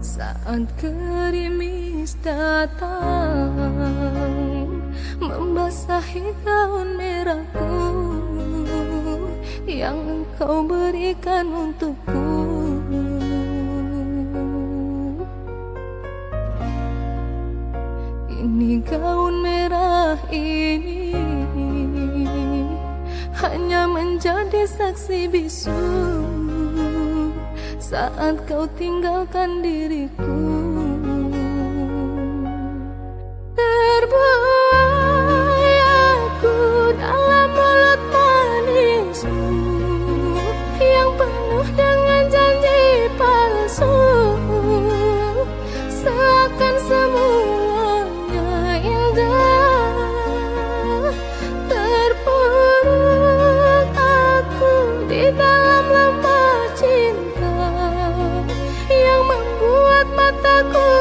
Saat gerimis datang Membasahi daun merahku Yang engkau berikan untukku. Ini gaun merah ini Hanya menjadi saksi bisu Saat kau tinggalkan diriku. Terbuai могу